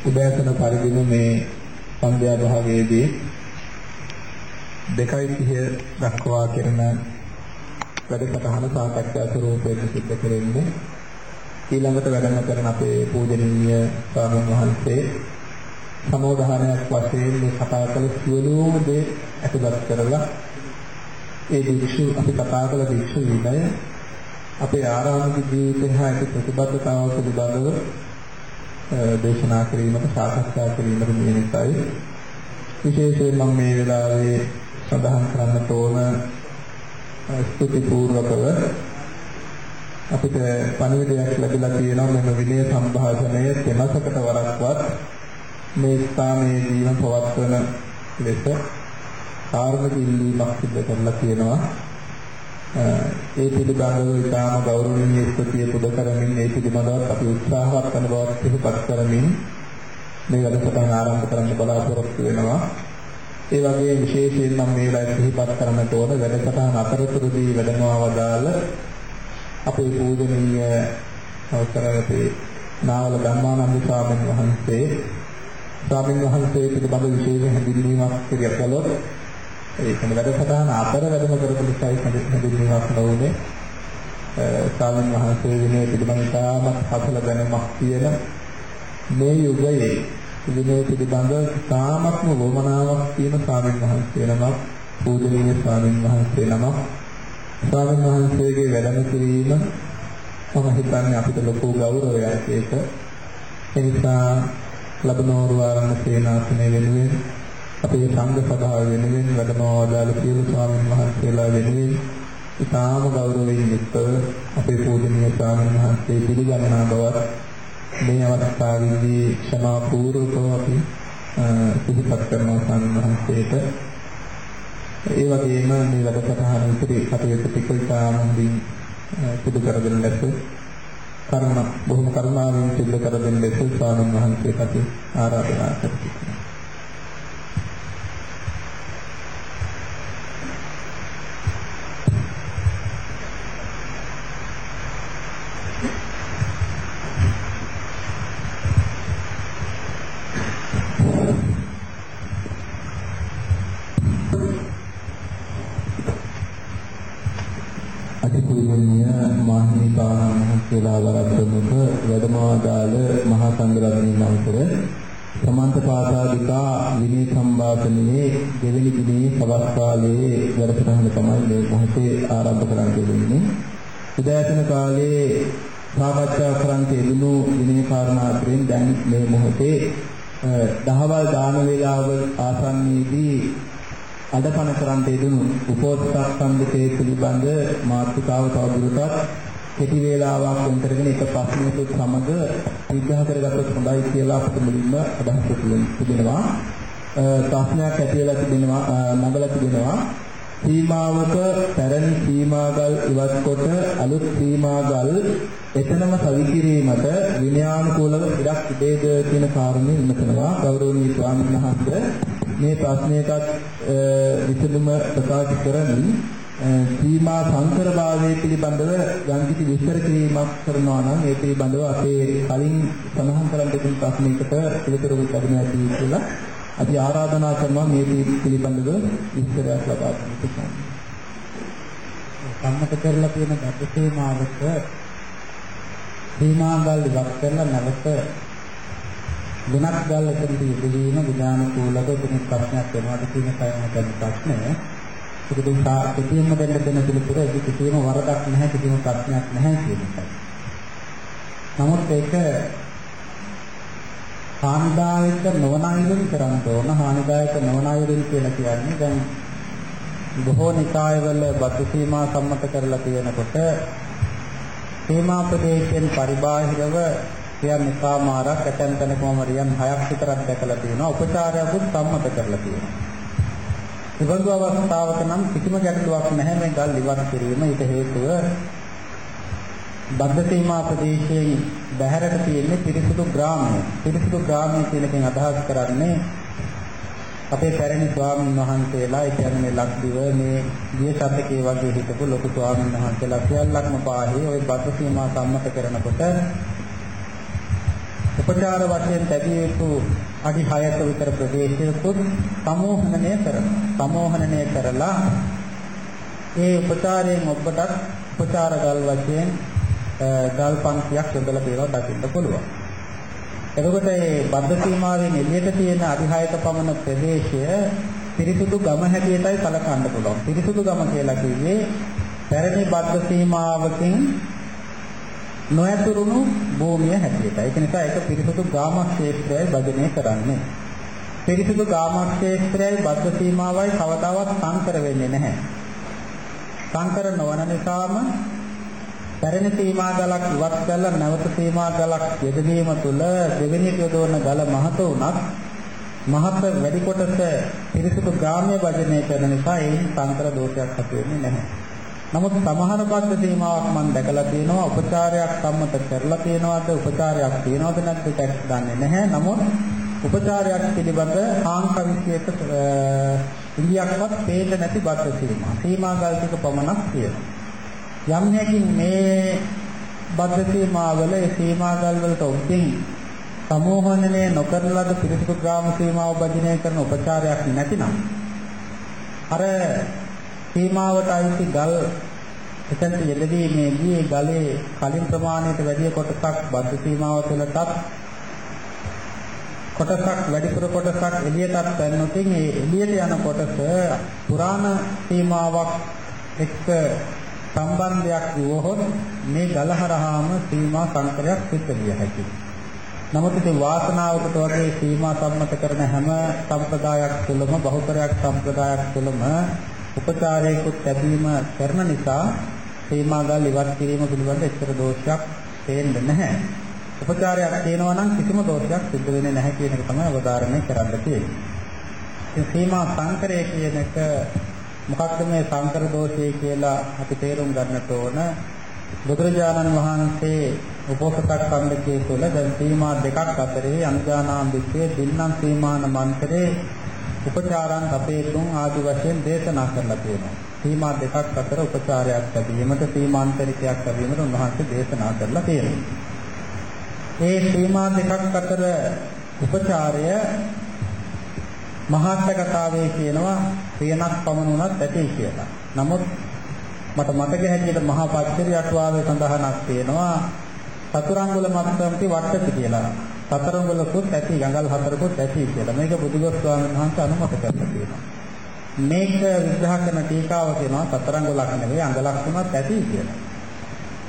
උදෑසන පරිදිම මේ සන්ධ්‍යා භාගයේදී 2:30 දක්වා කරන වැඩසටහන සාකච්ඡා ස්වරූපයෙන් සිද්ධ කෙරෙන්නේ. ඊළඟට වැඩම කරන අපේ පූජනීය ස්වාමීන් වහන්සේ සමෝධානයක් වශයෙන් මේ කතා කළ සියලුම දේ ඇතුළත් කරලා ඒ දික්ෂු අපි කතා කළ දික්ෂු විනය අපේ ආරාමික ජීවිතය හා ඇති ප්‍රතිබද්ධතාව පිළිබඳව දේශනා කිරීමට සාකච්ඡා කිරීමට මේ නිසායි. විශේෂයෙන් මම මේ වෙලාවේ සඳහන් කරන්නට ඕන ස්තුති පූර්වකව අපිට පණිවිඩයක් ලැබිලා තියෙනවා මෙන්න විනය සම්භාෂණය තෙමසකට වරක්වත් මේ ස්ථානයේදීම පවත්වන ලෙස කාර්මික ඉල්ලීමක් සිදු කරලා තියෙනවා. ඒ පිළිබඳව ඉතාම ගෞරවනීය ස්තුතිය පුද කරමින් ඒ පිළිබඳව අපි උත්සාහවත් වන බවත් සිහිපත් කරමින් මේ වැඩසටහන ආරම්භ කරන්න බලාපොරොත්තු වෙනවා. ඒ වගේ විශේෂයෙන් මම මේ වෙලාවේ සිහිපත් කරන්නට ඕන වැඩසටහන අතරතුරදී වැඩමවා වදාළ අපේ පූජනීය අවසරයේ නාවල ධම්මානන්ද ස්වාමීන් වහන්සේ ස්වාමීන් වහන්සේ පිළිබඳ විශේෂ හැඳින්වීමක් කළොත් ඒකම වැඩසටහන අතර වැඩම කරපු නිසායි හැඳින්වීමක් නොවුනේ. ස්වාමීන් වහන්සේ විනය පිළිබඳ තාමත් හසල දැනුමක් තියෙන මේ යුගයේ විනය පිළිබඳ තාමත්ම වමනාවක් තියෙන ස්වාමීන් වහන්සේ නමක් පූජනීය ස්වාමීන් වහන්සේ නමක් ස්වාමීන් වහන්සේගේ වැඩම කිරීම මම හිතන්නේ අපිට ලොකු ගෞරවයක් ඒක. එනිසා ලබනෝරු ආරණ සේනාසනය වෙනුවෙන් අපේ සංඝ සභාව වෙනුවෙන් වැඩමවදාළ සියලු ස්වාමීන් වහන්සේලා වෙනුවෙන් ඉතාම ගෞරවයෙන් යුක්තව අපේ පූජනීය ස්වාමීන් වහන්සේ පිළිගන්නා බවත් මේ අවස්ථාවේදී ක්ෂමා පූර්වකව අපි සිහිපත් කරනවා ස්වාමීන් වහන්සේට. ඒ වගේම මේ වැඩසටහන ඉදිරි කටයුතු ටික ඉතාම හොඳින් සිදු කර දෙන ලෙස කරුණ බොහොම කරුණාවෙන් සිදු කර දෙන ලෙස ස්වාමීන් වහන්සේට අපි ආරාධනා කරනවා කියලා වරද්දමුක වැඩමවාදාල මහා සංඝරත්නයන් අවසර සමන්ත පාසාදිකා විනය සම්භාෂණයේ දෙවෙනි දිනේ සවස් කාලයේ වැඩසටහන තමයි මේ මොහොතේ ආරම්භ කරන්න දෙන්නේ. උදෑසන කාලයේ සාකච්ඡා කරන්ට යෙදුණු විනය කාරණා අතරින් දැන් මේ මොහොතේ දහවල් දාන වේලාව ආසන්නයේදී අඩපණ කරන්ට යෙදුණු උපෝසථ සම්බන්ධයේ පිළිබඳ මාතෘකාව තවදුරටත් කෙටි වේලාවක් වෙන් කරගෙන එක ප්‍රශ්නයකට සමග විග්‍රහ කරගත්තොත් හොඳයි කියලා අපිට මුලින්ම අදහස් තිබෙනවා. ප්‍රශ්නයක් ඇති වෙලා තිබෙනවා නගලා තිබෙනවා. සීමාවක පැරණි සීමාගල් ඉවත් කොට අලුත් සීමාගල් එතනම සවිකිරීමට විනයානුකූලව ඉඩක් තිබේද කියන කාරණේ විමසනවා ගෞරවනීය ස්වාමීන් වහන්සේ මේ ප්‍රශ්නයටත් විසඳුම ප්‍රකාශ කරමින් සීමා සංකරභාවයේ පිළිබඳව යම්කිසි විස්තර කිරීමක් කරනවා නම් ඒ පිළිබඳව අපේ කලින් සඳහන් කරන්න තිබුණු ප්‍රශ්නයකට පිළිතුරු දෙන්න ඇති කියලා අපි ආරාධනා කරනවා මේ පිළිබඳව විස්තරයක් ලබා දෙන්න. සම්මත කරලා තියෙන ගත සීමාවක සීමාගල් ඉවත් කරලා නැවත වෙනත් ගල් එතනදී ඉදීම විඥානකූලව කෙනෙක් ප්‍රශ්නයක් වෙනවාද කියන කයම ප්‍රශ්නය ඒකෙන් කෙටියෙන්ම දෙන්න දෙන පිළිතුර ඒක කිසිම වරදක් නැහැ කිසිම ප්‍රශ්නයක් නැහැ කියන එකයි. නමුත් ඒක හානිදායක නොවන අයුරින් කරන්න ඕන හානිදායක නොවන අයුරින් කියලා කියන්නේ දැන් බොහෝ නිකායවල බතු සීමා සම්මත කරලා තියෙනකොට සීමා ප්‍රදේශයෙන් පරිබාහිරව කියන් නිකාමාරක් ඇතැම් තැනක මම රියන් 6ක් විතරක් දැකලා තියෙනවා උපචාරයකුත් සම්මත කරලා තියෙනවා ඉබඳු අවස්ථාවක නම් කිසිම ගැටලුවක් නැහැ මේ ගල් ඉවත් කිරීම ඊට හේතුව බද්ධ සීමා ප්‍රදේශයෙන් බැහැරට තියෙන්නේ පිරිසුදු ග්‍රාමය. පිරිසුදු ග්‍රාමය කියන එකෙන් අදහස් කරන්නේ අපේ පැරණි ස්වාමීන් වහන්සේලා ඒ කියන්නේ ලක්දිව මේ ගිය ශතකයේ වගේ හිටපු ලොකු ස්වාමීන් වහන්සේලා සියල්ලක්ම පාහේ ওই බද්ධ සීමා සම්මත කරනකොට උපචාර වශයෙන් ලැබිය යුතු අඩි 6ක විතර ප්‍රදේශයකුත් සමෝහනනය කරනවා. සමෝහනනය කරලා ඒ උපචාරයෙන් ඔබටත් උපචාර ගල් වශයෙන් ගල් පන්තියක් යොදලා තියෙනවා දකින්න පුළුවන්. එතකොට මේ බද්ධ සීමාවෙන් එළියට තියෙන අඩි 6ක පමණ ප්‍රදේශය පිරිසුදු ගම හැටියටයි සැලකන්න පුළුවන්. පිරිසුදු ගම කියලා කිව්වේ පැරණි බද්ධ සීමාවකින් නොඇතුරුණු භූමිය හැටියට. ඒක නිසා ඒක පිරිසුදු ගාමක් ක්ෂේත්‍රයයි භජනය කරන්නේ. පිරිසුදු ගාමක් ක්ෂේත්‍රයයි බද්ධ සීමාවයි කවදාවත් සංකර වෙන්නේ නැහැ. සංකර නොවන නිසාම පැරණි සීමා ගලක් ඉවත් කරලා නැවත සීමා ගලක් යෙදවීම තුළ දෙවෙනි යොදවන ගල මහත වුණත් මහත වැඩි කොටස පිරිසුදු ග්‍රාම්‍ය භජනය කරන නිසා ඒ සංකර දෝෂයක් ඇති වෙන්නේ නැහැ. නමුත් සමහර බද්ධ සීමාවක් මම දැකලා තියෙනවා උපචාරයක් සම්මත කරලා තියෙනවද උපචාරයක් තියෙනවද නැද්ද ඒක දන්නේ නැහැ. නමුත් උපචාරයක් පිළිබඳ ආංකවිශේෂ ඉන්දියාවක්වත් පේන්න නැති බද්ධ සීමා. සීමා ගල් ටික පමණක් තියෙනවා. යම් හැකින් මේ බද්ධ සීමාවල ඒ සීමා ගල් වලට ඔබින් සමෝහනනය නොකරන ලද පිරිසිදු ග්‍රාම සීමාව භජනය කරන උපචාරයක් නැතිනම් අර සීමාවට අයිති ගල් එතනට යෙදවීමේදී ඒ ගලේ කලින් ප්‍රමාණයට වැඩි කොටසක් බද්ධ සීමාව තුළටත් කොටසක් වැඩිපුර කොටසක් එළියටත් පැනනොතින් ඒ එළියට යන කොටස පුරාණ සීමාවක් එක්ක සම්බන්ධයක් වුවහොත් මේ ගලහරහාම සීමා සංකරයක් සිද්ධ විය හැකියි. නමුත් ඉතින් වාසනාවකට වගේ සීමා සම්මත කරන හැම සම්ප්‍රදායක් තුළම බහුතරයක් සම්ප්‍රදායක් තුළම උපචාරයකුත් ලැබීම කරන නිසා සීමා ගල් ඉවත් කිරීම පිළිබඳ එච්චර දෝෂයක් පේන්නේ නැහැ. උපචාරයක් තියෙනවා නම් කිසිම දෝෂයක් සිද්ධ වෙන්නේ නැහැ කියන එක තමයි අවධාරණය කරන්න තියෙන්නේ. සීමා සංකරය කියන එක මොකක්ද මේ සංකර දෝෂය කියලා අපි තේරුම් ගන්නට ඕන බුදුරජාණන් වහන්සේ උපෝසතක් සම්දකේ තුළ දැන් සීමා දෙකක් අතරේ අනුජානාම් විත්තේ දින්නම් සීමාන මන්ත්‍රේ උපචාරං අපේතුන් ආදි වශයෙන් දේශනා කරලා තියෙනවා. සීමා දෙකක් අතර උපචාරයක් ලැබීමට සීමාන්තරිකයක් ලැබීමට උන්වහන්සේ දේශනා කරලා තියෙනවා. මේ සීමා දෙකක් අතර උපචාරය මහාත්ම කතාවේ කියනවා පියනක් පමණ වුණත් ඇති කියලා. නමුත් මට මතක හැටියට මහා පච්චරි අටුවාවේ සඳහනක් තියෙනවා චතුරාංගුල මත්තම්ති වට්ටති කියලා. සතරංගුලකුත් ඇති ගඟල් හතරකුත් ඇති කියලා. මේක බුදුගොස් ස්වාමීන් වහන්සේ අනුමත කරලා තියෙනවා. මේක විග්‍රහ කරන ටීකාව කියනවා සතරංගුලක් නෙවෙයි අඟලක් වුණත් ඇති කියලා.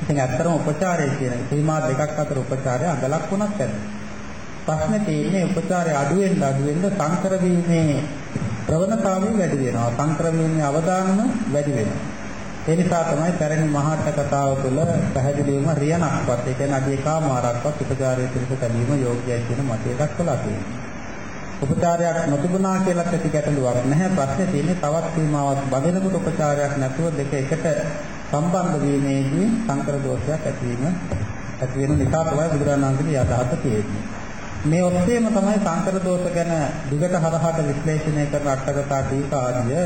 ඉතින් ඇත්තටම උපචාරය කියන සීමා දෙකක් අතර උපචාරය අඟලක් වුණත් ඇති. ප්‍රශ්නේ තියෙන්නේ උපචාරය අඩු වෙන්න අඩු වෙන්න සංකර වීමේ ප්‍රවණතාවය වැඩි වෙනවා. සංකර වීමේ අවදානම වැඩි වෙනවා. ඒ නිසා තමයි පැරණි මහාට කතාව තුළ පැහැදිලිවම රියනක්වත් ඒ කියන්නේ අඩි එකමාරක්වත් උපචාරයේ පිළිස තැබීම යෝග්‍යයි කියන මතය දක්වලා තියෙනවා. උපචාරයක් නොතිබුණා කියලා ඇති ගැටලුවක් නැහැ. ප්‍රශ්නේ තියෙන්නේ තවත් සීමාවක් බඳිනකොට උපචාරයක් නැතුව දෙක එකට සම්බන්ධ වීමේදී සංකර දෝෂයක් ඇතිවීම ඇති වෙන නිසා තමයි බුදුරජාණන් වහන්සේගේ යථාර්ථ තියෙන්නේ. මේ ඔස්සේම තමයි සංකර දෝෂ ගැන දිගට හරහට විශ්ලේෂණය කරන අටකතා ටීකා ආදිය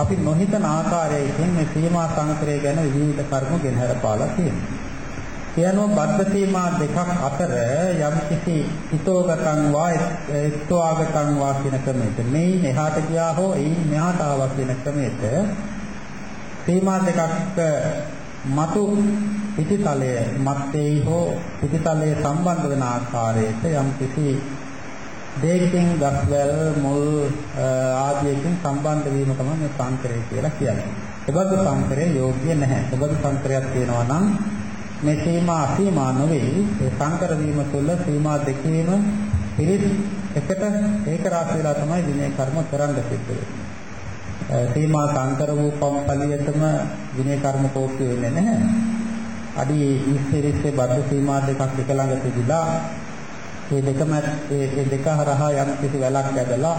අපි නොහිතන ආකාරයකින් මේ සීමා සංකරය ගැන විවිධ කර්ම ගෙනහැර පාලා තියෙනවා. කියනෝ බද්ධ සීමා දෙකක් අතර යම් කිසි හිතෝගතං වා එක්තවාගතං වා කියන ක්‍රමයක මේ එහාට ගියා හෝ එයින් මෙහාට ආවා කියන ක්‍රමයක සීමා දෙකක් මතු පිටිතලයේ මත්තේයි හෝ පිටිතලයේ සම්බන්ධ වෙන ආකාරයට යම් කිසි දෙයකින් ගස්වැල් මුල් ආදියකින් සම්බන්ධ වීම තමයි මේ සංකරය කියලා කියන්නේ. ඒබඳු සංකරය යෝග්‍ය නැහැ. ඒබඳු සංකරයක් තියෙනවා නම් මේ සීමා අසීමා නොවේ. ඒ සංකර වීම තුළ සීමා දෙකේම පිළිස් එකට ඒක රාශි වෙලා තමයි විනය කර්ම කරන්න සිද්ධ වෙන්නේ. සීමා සංකර වූ පම්පලියටම විනය කර්ම කෝප්පය වෙන්නේ නැහැ. අඩි 20 30 බද්ධ සීමා දෙකක් එක ළඟ තිබිලා මේ දෙකම මේ දෙක හරහා යම් කිසි වැලක් ඇදලා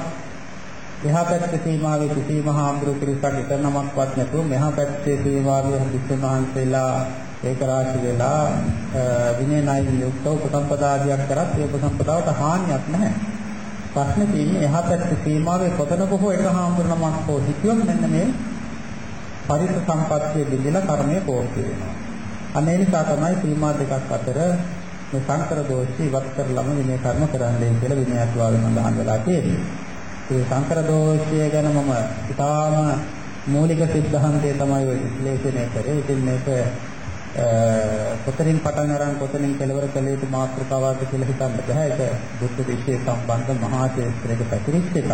එහා පැත්තේ සීමාවේ කිසි මහා අඹුරු පිරිසක් එක නමක්වත් නැතුව මෙහා පැත්තේ සීමාවේ හදිස්සි මහන්සලා ඒක රාශි වෙලා විනය ණය යුක්ත උපසම්පදාදියක් කරත් ඒ උපසම්පදාවට හානියක් නැහැ. ප්‍රශ්නේ තියෙන්නේ එහා පැත්තේ සීමාවේ කොතනක හෝ එක හාමුදුරනමක් හෝ හිතියොත් මෙන්න මේ පරිස සම්පත්තිය බෙදලා කර්මය පෝෂ්‍ය වෙනවා. අනේ නිසා තමයි සීමා දෙකක් අතර මේ සංකර දෝෂي ඉවත් කරලම විනය කර්ම කරන්නයි කියලා විනයත් වාදන සඳහන් වෙලා තියෙනවා. ඒ සංකර දෝෂය ගැන මම ඉතාම මූලික සිද්ධාන්තය තමයි ඔය විශ්ලේෂණය කරේ. ඉතින් මේක කොතනින් පටන් අරන් කොතනින් කෙලවර කළ යුතු මාතෘකාවක්ද කියලා හිතන්න බෑ. ඒක බුද්ධ විශ්ේ සම්බන්ධ මහා ක්ෂේත්‍රයක පැතිරිච්ච එකක්.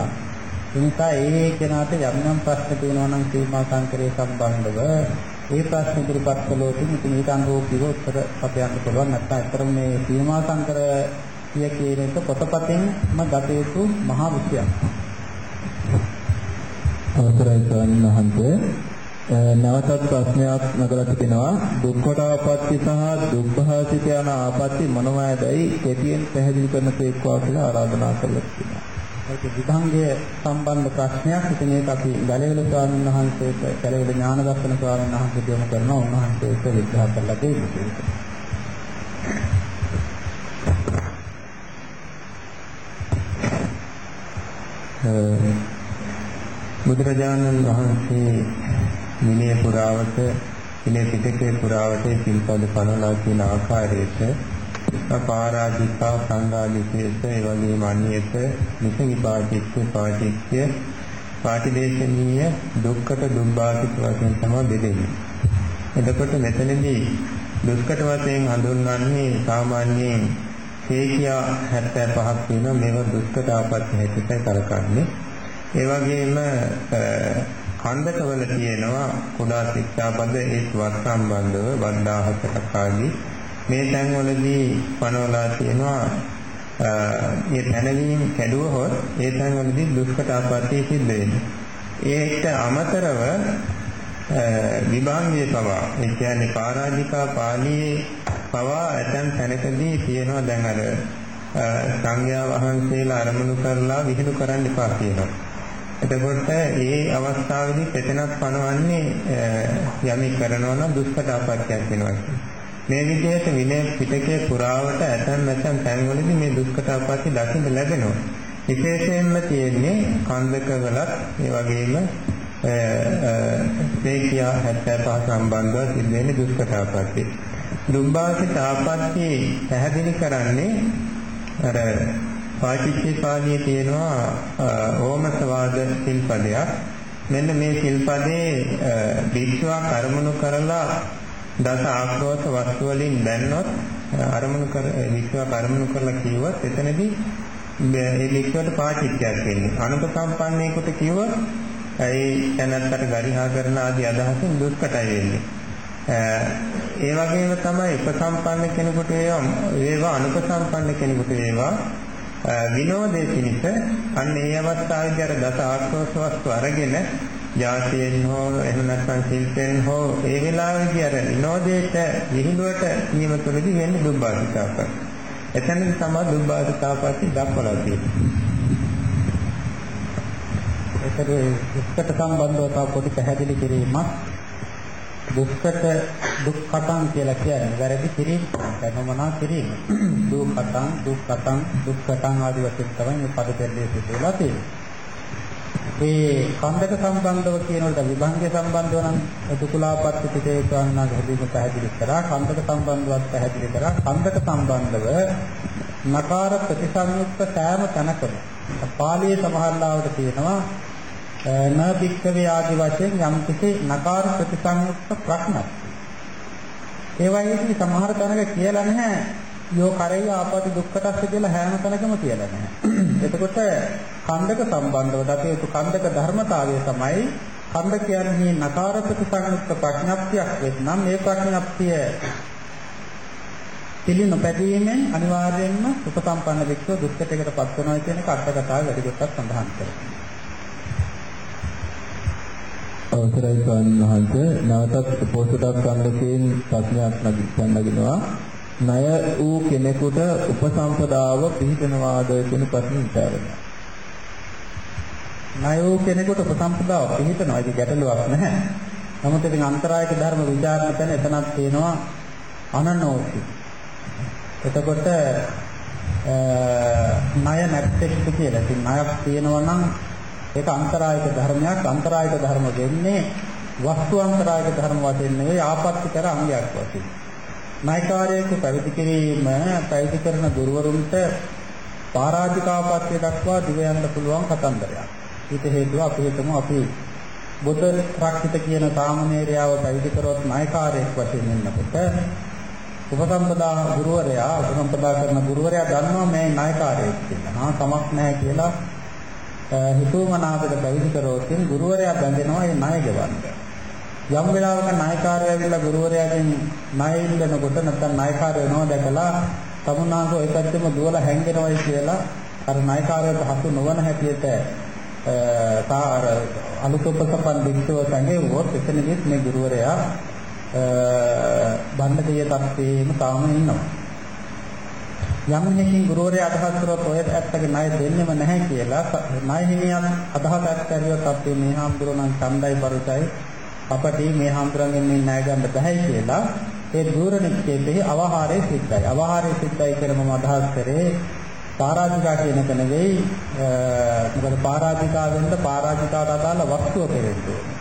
ඒ නිසා ඒ කෙනාට යම් යම් ප්‍රශ්න තියෙනවා නම් සීමා සංකරේ සම්බන්ධව ඒ ප්‍රශ්න ඉදිරිපත් කළොත් ඉතින් ඊට අනුරූපීව උත්තර අපයන්ට පුළුවන් නැත්නම් අතරම මේ සීමා සංකර කිය කියන එක පොතපතෙන්ම ගත යුතු මහා විෂයක්. අවසරයි ස්වාමීන් වහන්සේ නැවතත් ප්‍රශ්නයක් නගලා තිබෙනවා දුක්ඛතාපත්ති සහ දුක්ඛාසිත යන ආපත්‍ති මොනවාදයි කෙටියෙන් පැහැදිලි කරන තේක්වා කියලා ආරාධනා කළා තියෙනවා. ඒක විභංගය සම්බන්ධ ප්‍රශ්නයක්. ඉතින් ඒක අපි ගලවල ස්වාමීන් වහන්සේට ගලවල ඥාන දර්ශන ස්වාමීන් වහන්සේට යොමු කරනවා. උන්වහන්සේ ඒක විග්‍රහ කරලා දෙන්නේ. බුදුරජාණන් වහන්සේ විනය පුරාවට විනය පිටකේ පුරාවට සිල්පද පනලා කියන ආකාරයට පාරාජිකා සංඝාදිකේත ඒ වගේම අනියත නිසවිපාටිච්ච පාටිච්ච පාටිදේශනීය දුක්ඛට දුබ්බාසිත වශයෙන් තමයි බෙදෙන්නේ. එතකොට මෙතනදී දුක්ඛට වශයෙන් හඳුන්වන්නේ සාමාන්‍යයෙන් හේකියා 75ක් වෙනවා මේව දුක්ඛට ආපත්‍ය හැටියට කරකන්නේ. ඒ වගේම කන්දකවල තියෙනවා කුඩා ශික්ෂාපද ඒත් වත් සම්බන්ධව 14ක් ආදී මේ තැන්වලදී පනවලා තියෙනවා මේ පැනවීම කැඩුවහොත් ඒ තැන්වලදී දුෂ්කට ආපත්‍ය සිද්ධ වෙනවා. ඒකට අමතරව විභාගයේ පවා ඒ කියන්නේ පරාජිකා පාළියේ පවා ඇතන් තැනකදී තියෙනවා දැන් අර සංඝයා වහන්සේලා අරමුණු කරලා විහිළු කරන්න එපා කියනවා. එතකොට ඒ අවස්ථාවේදී පෙතනක් පනවන්නේ යමි කරනවා නම් දුෂ්කර අපත්‍යක් වෙනවා මේ විදිහට විනය පිටකයේ පුරාවට ඇතන් නැතන් තැන්වලදී මේ දුෂ්කර අපත්‍ය දකින්න ලැබෙනවා. විශේෂයෙන්ම තියෙන්නේ කන්දකවලත් ඒ වගේම සේකියා 75 සම්බන්ධව සිද්ධ වෙන දුෂ්කර අපත්‍ය. දුම්බාසිත ආපත්‍ය පැහැදිලි කරන්නේ අර පාටිච්චේ පාළියේ තියෙනවා ඕමසවාද සිල්පදයක්. මෙන්න මේ සිල්පදේ විශ්වාස අරමුණු කරලා දස ආක්‍රෝෂ වස්තු වලින් බැන්නොත් අරමුණු කර විශ්වාස අරමුණු කරලා කිව්වොත් එතනදී මේ විශ්වාසට පාටිච්චයක් වෙන්නේ. අනුක සම්පන්නේකට කිව්වොත් ඒ තැනත්තට ගරිහා කරන ආදී අදහසින් දුෂ්කටයි වෙන්නේ. ඒ වගේම තමයි උපසම්පන්න කෙනෙකුට ඒවා අනුපසම්පන්න කෙනෙකුට ඒවා විනෝදයේ පිණිස අන්න ඒ අවස්ථාවේදී අර දස ආක්‍රෝෂ වස්තු අරගෙන ජාතියෙන් හෝ එහෙම නැත්නම් ශිල්පයෙන් හෝ ඒ වෙලාවේදී අර විනෝදයට විහිළුවට නියමතුලදී වෙන්නේ දුබ්බාධිතාප. එතනදී තමයි දුබ්බාධිතාපටි දක්වලා තියෙන්නේ. ඒකට දුක්කට සම්බන්ධව තව පොඩි පැහැදිලි කිරීමක් දුක්කට දුක්ඛතං කියලා කියන්නේ වැරදි කිරීම දැනුමනා කිරීම දුක්ඛතං දුක්ඛතං දුක්ඛතං ආදී වශයෙන් තමයි මේ පද පෙරදී සිදුවලා තියෙන්නේ. ඒ කන්දක සම්බන්ධව කියනකොට විභංගය සම්බන්ධව නම් දුකුලාපත්ති පිටේ ගන්නා හැදීම පැහැදිලි කරා. කන්දක සම්බන්ධවත් පැහැදිලි කරා. කන්දක සම්බන්ධව නකාර ප්‍රතිසංයුක්ත සෑම තැනකම පාළියේ සමහරලාවට තියෙනවා න භික්ඛවේ ආදි වශයෙන් යම් කිසි නකාර ප්‍රතිසංයුක්ත ප්‍රශ්නක්. ඒ වගේදී සමහර තැනක කියලා නැහැ. යෝ කරේ ආපති දුක්ඛටස්ස කියලා හැම තැනකම කියලා නැහැ. එතකොට කන්දක සම්බන්ධව දකියුතු කන්දක ධර්මතාවය තමයි කන්ද කියන්නේ නකාර ප්‍රතිසංයුක්ත ප්‍රඥාප්තියක් වෙන්නම් මේ ප්‍රඥාප්තිය පිළින පැදීමෙන් අනිවාර්යයෙන්ම උපසම්පන්න වික්ෂෝ දුක්ඛටයකට පත් වෙනවා කියන කර්තකතාව වැඩි කොටක් සඳහන් කරනවා. අවසරයි ස්වාමීන් වහන්සේ නැවතත් පොසොටක් සංගතයෙන් ප්‍රශ්නයක් නගිනවා ණය වූ කෙනෙකුට උපසම්පදාව පිළිපෙනවාද කියන ප්‍රශ්නේ විචාරණය. ණය වූ කෙනෙකුට උපසම්පදාව පිළිපෙනවා ඒක ගැටලුවක් නැහැ. නමුත් ඉතින් අන්තරායක ධර්ම විචාරණ කරන එතනක් තියෙනවා අනනෝසි. එතකොට ණය නැත්තේ කියලා. ඉතින් ණයක් තියෙනවා නම් ඒක අන්තරායක ධර්මයක් අන්තරායක ධර්ම වෙන්නේ වස්තු අන්තරායක ධර්ම වශයෙන් නෙවෙයි ආපත්‍තිකර අංගයක් වශයෙන්. නායකාරයෙකු පැවිදි කිරීම පැවිදි කරන ගුරුවරුන්ට පරාජිකාපත්‍ය දක්වා දිව යන්න පුළුවන් කතන්දරයක්. ඊට හේතුව අපි හිතමු අපි බුද්ධ රක්ෂිත කියන සාමණේරයාව පැවිදි කරොත් නායකාරයෙක් වශයෙන් ඉන්නකොට උපසම්පදා ගුරුවරයා උපසම්පදා කරන ගුරුවරයා දන්නවා මේ නායකාරයෙක් කියලා. හා තමක් නැහැ කියලා හිතුවමනාපට පැවිදි කරොත් ගුරුවරයා බැඳෙනවා ඒ ණය ගෙවන්න. යම් වෙලාවක නායකාරය ඇවිල්ලා ගුරුවරයාගෙන් ණය ඉල්ලනකොට නැත්නම් නායකාරය වෙනවා දැකලා තමුන්නාන්ස ওই පැත්තෙම දුවලා හැංගෙනවයි කියලා අර නායකාරයට හසු නොවන හැටියට තාර අලුත් උපසපන් වික්ෂව සංගේවොත් එතනදිත් මේ ගුරුවරයා බණ්ඩකීය තත්ත්වයේම තාම ඉන්නවා. යම් හේකින් ගුරුවරයා අදහස් කරොත් ඔය ඇත්තගේ ණය දෙන්නෙම නැහැ කියලා ණය හිමියන් අදහස් ඇත්තරියොත් අපි මේ හාමුදුරුවෝ නම් ඡන්දයි පරිසයි අපට මේ හාමුදුරන්ගෙන් මේ ණය ගන්න බෑ කියලා ඒ දුර නික්කේතෙහි අවහාරයේ සිද්ධයි. අවහාරයේ සිද්ධයි කියලා මම අදහස් කරේ පරාජිකා කියන එක නෙවෙයි මොකද පරාජිකා වෙන්න පරාජිකාට අදාළ වස්තුව පෙරෙන්න ඕනේ.